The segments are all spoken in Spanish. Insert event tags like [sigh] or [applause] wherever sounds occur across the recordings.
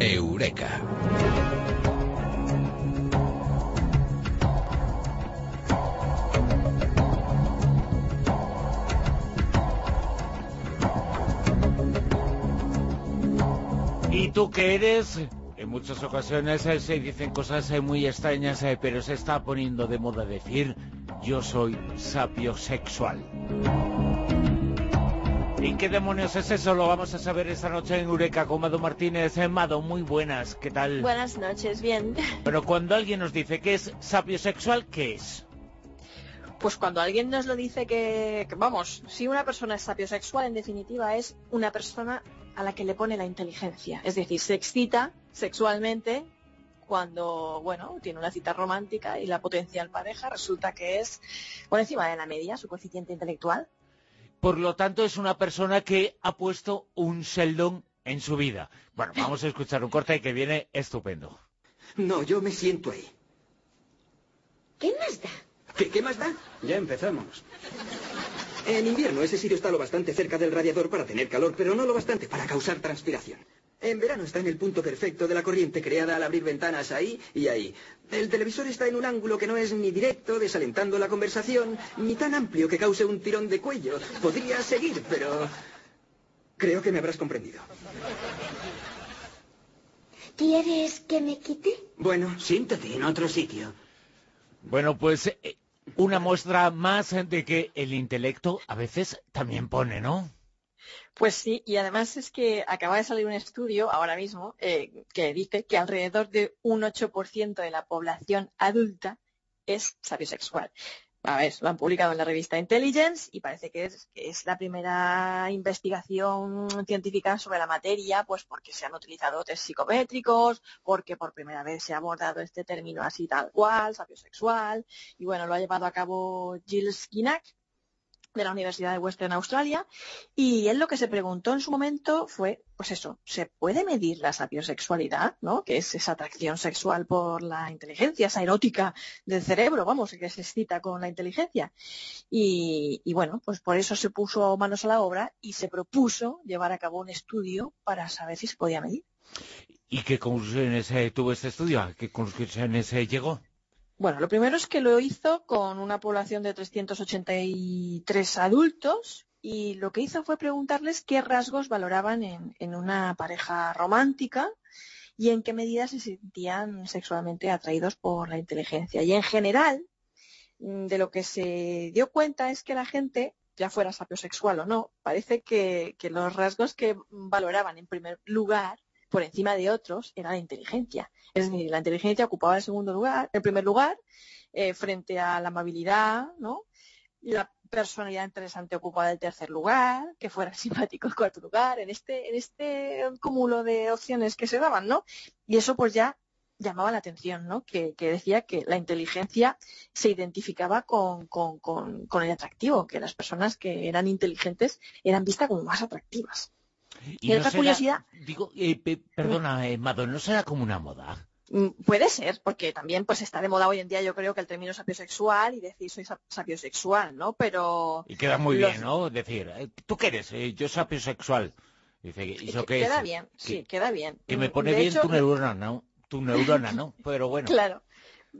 Eureka. ¿Y tú qué eres? En muchas ocasiones eh, se dicen cosas eh, muy extrañas, eh, pero se está poniendo de moda decir yo soy sapiosexual. ¿Y qué demonios es eso? Lo vamos a saber esta noche en Eureka con Mado Martínez. Mado, muy buenas, ¿qué tal? Buenas noches, bien. [laughs] Pero cuando alguien nos dice que es sapiosexual, ¿qué es? Pues cuando alguien nos lo dice que, que, vamos, si una persona es sapiosexual, en definitiva es una persona a la que le pone la inteligencia. Es decir, se excita sexualmente cuando, bueno, tiene una cita romántica y la potencial pareja resulta que es por encima de la media, su coeficiente intelectual. Por lo tanto, es una persona que ha puesto un Sheldon en su vida. Bueno, vamos a escuchar un corte que viene estupendo. No, yo me siento ahí. ¿Qué más da? ¿Qué, qué más da? Ya empezamos. En invierno ese sitio está lo bastante cerca del radiador para tener calor, pero no lo bastante para causar transpiración. En verano está en el punto perfecto de la corriente creada al abrir ventanas ahí y ahí. El televisor está en un ángulo que no es ni directo, desalentando la conversación, ni tan amplio que cause un tirón de cuello. Podría seguir, pero... Creo que me habrás comprendido. ¿Quieres que me quite? Bueno, siéntate en otro sitio. Bueno, pues eh, una muestra más de que el intelecto a veces también pone, ¿no? Pues sí, y además es que acaba de salir un estudio ahora mismo eh, que dice que alrededor de un 8% de la población adulta es sapiosexual. A ver, lo han publicado en la revista Intelligence y parece que es, la primera investigación científica sobre la materia, pues porque se han utilizado test psicométricos, porque por primera vez se ha abordado este término así tal cual, sapiosexual, y bueno, lo ha llevado a cabo Jill Skinak, de la Universidad de Western Australia y él lo que se preguntó en su momento fue, pues eso, ¿se puede medir la sapiosexualidad, ¿no? que es esa atracción sexual por la inteligencia, esa erótica del cerebro, vamos, que se excita con la inteligencia? Y, y bueno, pues por eso se puso manos a la obra y se propuso llevar a cabo un estudio para saber si se podía medir. ¿Y qué conclusiones eh, tuvo este estudio? ¿A qué conclusiones eh, llegó? Bueno, lo primero es que lo hizo con una población de 383 adultos y lo que hizo fue preguntarles qué rasgos valoraban en, una pareja romántica y en qué medida se sentían sexualmente atraídos por la inteligencia. Y en general, de lo que se dio cuenta es que la gente, ya fuera sapiosexual o no, parece que los rasgos que valoraban en primer lugar por encima de otros era la inteligencia. Es decir, la inteligencia ocupaba el segundo lugar, el primer lugar, eh, frente a la amabilidad, ¿no? La personalidad interesante ocupaba el tercer lugar, que fuera [laughs] simpático el cuarto lugar, en este, en este cúmulo de opciones que se daban, ¿no? Y eso pues ya llamaba la atención, ¿no? Que, que decía que la inteligencia se identificaba con, con, con, con el atractivo, que las personas que eran inteligentes eran vistas como más atractivas. Y, y otra no curiosidad... Digo, eh, pe, perdona, eh, Mado, ¿no será como una moda? Mm, puede ser, porque también pues está de moda hoy en día yo creo que el término sapiosexual y decir soy sapiosexual, ¿no? Pero... Y queda muy los... bien, ¿no? Decir, eh, ¿tú qué eres? Eh, yo sapiosexual. Dice, ¿y eso qué queda es? bien, sí, queda bien. Que me pone de bien hecho, tu neurona, ¿no? Tu neurona, ¿no? [laughs] Pero bueno. Claro.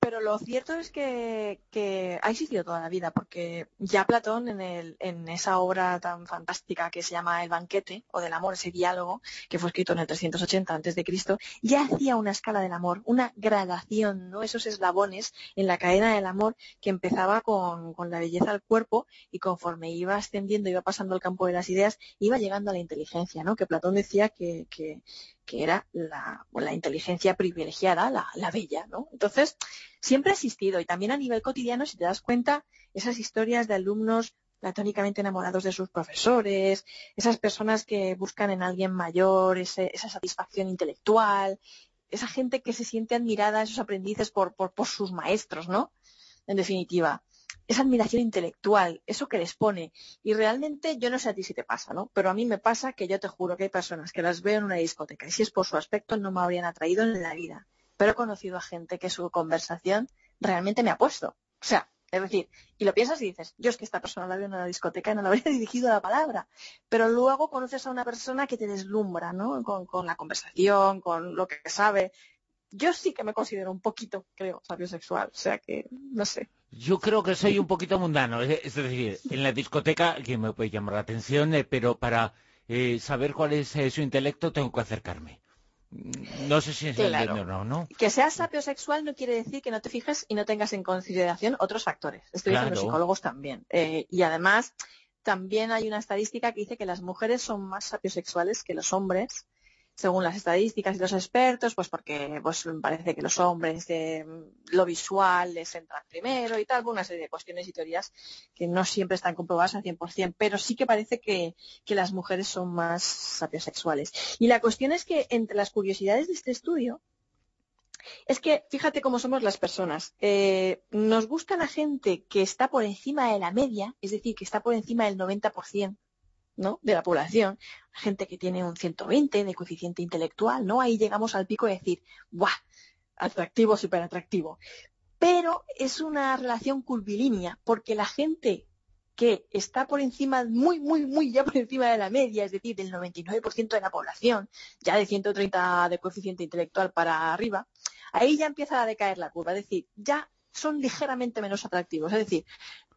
Pero lo cierto es que, que, ha existido toda la vida, porque ya Platón en, el, en esa obra tan fantástica que se llama El banquete o del amor, ese diálogo que fue escrito en el 380 antes de Cristo, ya hacía una escala del amor, una gradación, ¿no? Esos eslabones en la cadena del amor que empezaba con, con la belleza del cuerpo y conforme iba ascendiendo, iba pasando al campo de las ideas, iba llegando a la inteligencia, ¿no? Que Platón decía que, que, que era la, la inteligencia privilegiada, la, la, bella, ¿no? Entonces, siempre ha existido y también a nivel cotidiano, si te das cuenta, esas historias de alumnos platónicamente enamorados de sus profesores, esas personas que buscan en alguien mayor ese, esa satisfacción intelectual, esa gente que se siente admirada, esos aprendices por, por, por sus maestros, ¿no? En definitiva esa admiración intelectual, eso que les pone. Y realmente yo no sé a ti si te pasa, ¿no? Pero a mí me pasa que yo te juro que hay personas que las veo en una discoteca y si es por su aspecto no me habrían atraído en la vida. Pero he conocido a gente que su conversación realmente me ha puesto. O sea, Es decir, y lo piensas y dices, yo es que esta persona la veo en una discoteca y no le habría [laughs] dirigido la palabra. Pero luego conoces a una persona que te deslumbra, ¿no? Con, la conversación, con lo que sabe. Yo sí que me considero un poquito, creo, sexual. O sea que, no sé. Yo creo que soy un poquito mundano. Es decir, en la discoteca, que me puede llamar la atención, eh, pero para eh, saber cuál es eh, su intelecto tengo que acercarme. No sé si es claro. o no, ¿no? Que seas sapiosexual no quiere decir que no te fijes y no tengas en consideración otros factores. Esto dicen los psicólogos también. Eh, y además, también hay una estadística que dice que las mujeres son más sapiosexuales que los hombres según las estadísticas y los expertos, pues porque pues parece que los hombres de lo visual les entran primero y tal, una serie de cuestiones y teorías que no siempre están comprobadas al 100%, pero sí que parece que, las mujeres son más sapiosexuales. Y la cuestión es que entre las curiosidades de este estudio, es que fíjate cómo somos las personas. Eh, nos gusta la gente que está por encima de la media, es decir, que está por encima del 90%, ¿no? de la población, gente que tiene un 120 de coeficiente intelectual, ¿no? Ahí llegamos al pico de decir, ¡guau! Atractivo, súper atractivo. Pero es una relación curvilínea, porque la gente que está por encima, muy, muy, muy ya por encima de la media, es decir, del 99% de la población, ya de 130 de coeficiente intelectual para arriba, ahí ya empieza a decaer la curva, es decir, ya son ligeramente menos atractivos. Es decir,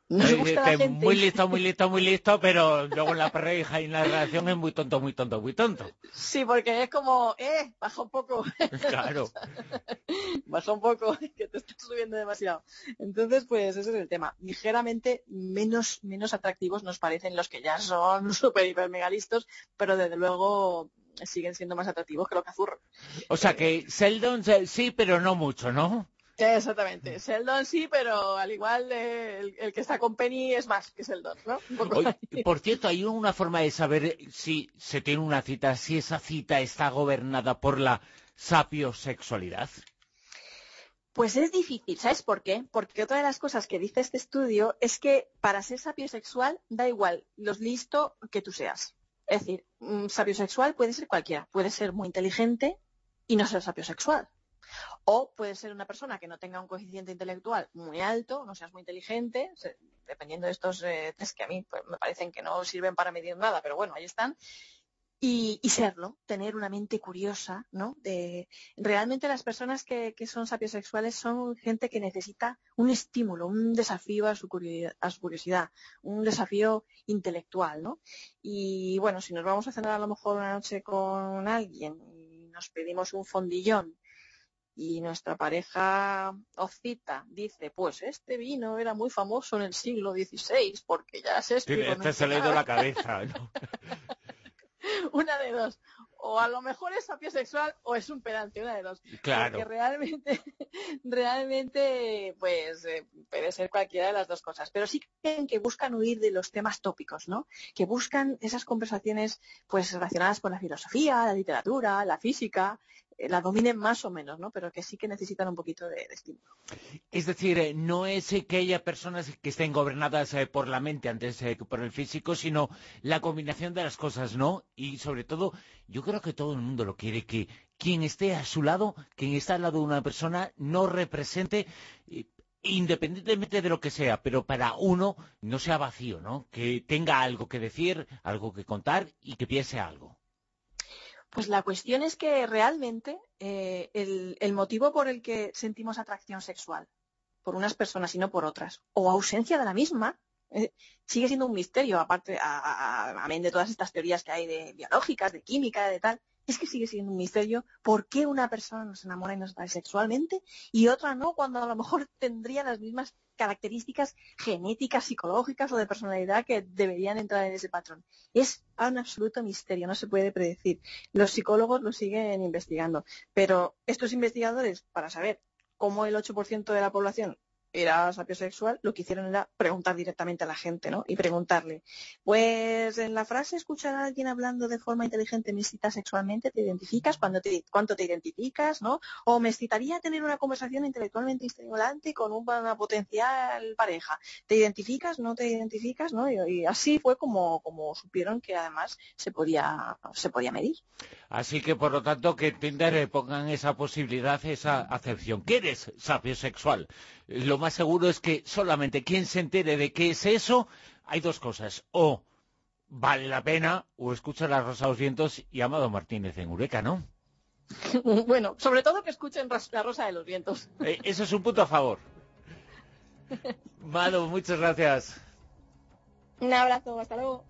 muy listo, muy listo, muy listo, pero luego en la pareja y en la relación es muy tonto, muy tonto, muy tonto. Sí, porque es como, eh, baja un poco. [laughs] Claro. baja un poco, que te estás subiendo demasiado. Entonces, pues ese es el tema. Ligeramente menos, menos atractivos nos parecen los que ya son [laughs] súper, hiper, megalistos, pero desde luego siguen siendo más atractivos que lo que azurro. O sea que Seldon sí, pero no mucho, ¿no? Exactamente. Sheldon sí, pero al igual el, que está con Penny es más que Sheldon, ¿no? por cierto, ¿hay una forma de saber si se tiene una cita, si esa cita está gobernada por la sapiosexualidad? Pues es difícil, ¿sabes por qué? Porque otra de las cosas que dice este estudio es que para ser sapiosexual da igual los listo que tú seas. Es decir, un sapiosexual puede ser cualquiera, puede ser muy inteligente y no ser sapiosexual. O puede ser una persona que no tenga un coeficiente intelectual muy alto, no seas muy inteligente, dependiendo de estos eh, test que a mí pues, me parecen que no sirven para medir nada, pero bueno, ahí están. Y, serlo, tener una mente curiosa, ¿no? De, realmente las personas que, son sapiosexuales son gente que necesita un estímulo, un desafío a su, curiosidad, a su curiosidad, un desafío intelectual, ¿no? Y bueno, si nos vamos a cenar a lo mejor una noche con alguien y nos pedimos un fondillón y nuestra pareja Ocita dice, pues este vino era muy famoso en el siglo XVI porque ya se sí, este se le ha ido la cabeza. [laughs] una de dos. O a lo mejor es sexual o es un pedante, una de dos. Claro. Porque realmente, [laughs] realmente, pues eh, puede ser cualquiera de las dos cosas. Pero sí creen que buscan huir de los temas tópicos, ¿no? Que buscan esas conversaciones pues relacionadas con la filosofía, la literatura, la física, la dominen más o menos, ¿no? Pero que sí que necesitan un poquito de, estímulo. Es decir, eh, no es que haya personas que estén gobernadas eh, por la mente antes que por el físico, sino la combinación de las cosas, ¿no? Y sobre todo, yo creo que todo el mundo lo quiere, que quien esté a su lado, quien está al lado de una persona, no represente independientemente de lo que sea, pero para uno no sea vacío, ¿no? Que tenga algo que decir, algo que contar y que piense algo. Pues la cuestión es que realmente eh, el, motivo por el que sentimos atracción sexual por unas personas y no por otras, o ausencia de la misma, eh, sigue siendo un misterio, aparte, amén de todas estas teorías que hay de biológicas, de química, de tal, es que sigue siendo un misterio por qué una persona nos enamora y nos atrae sexualmente y otra no, cuando a lo mejor tendría las mismas características genéticas, psicológicas o de personalidad que deberían entrar en ese patrón. Es un absoluto misterio, no se puede predecir. Los psicólogos lo siguen investigando, pero estos investigadores, para saber cómo el 8% de la población era sapiosexual, lo que hicieron era preguntar directamente a la gente, ¿no? Y preguntarle, pues en la frase escuchar a alguien hablando de forma inteligente me excita sexualmente, ¿te identificas? ¿Cuándo te, ¿Cuánto te identificas? ¿no? O me excitaría tener una conversación intelectualmente estimulante con una potencial pareja. ¿Te identificas? ¿No te identificas? ¿no? Y, así fue como, como supieron que además se podía, se podía medir. Así que por lo tanto que Tinder pongan esa posibilidad, esa acepción. ¿Qué eres sapiosexual? Lo más seguro es que solamente quien se entere de qué es eso, hay dos cosas. O vale la pena, o escucha las Rosa los Vientos y Amado Martínez en Eureka, ¿no? [laughs] bueno, sobre todo que escuchen La Rosa de los Vientos. Eh, eso es un punto a favor. [laughs] Mado, muchas gracias. Un abrazo, hasta luego.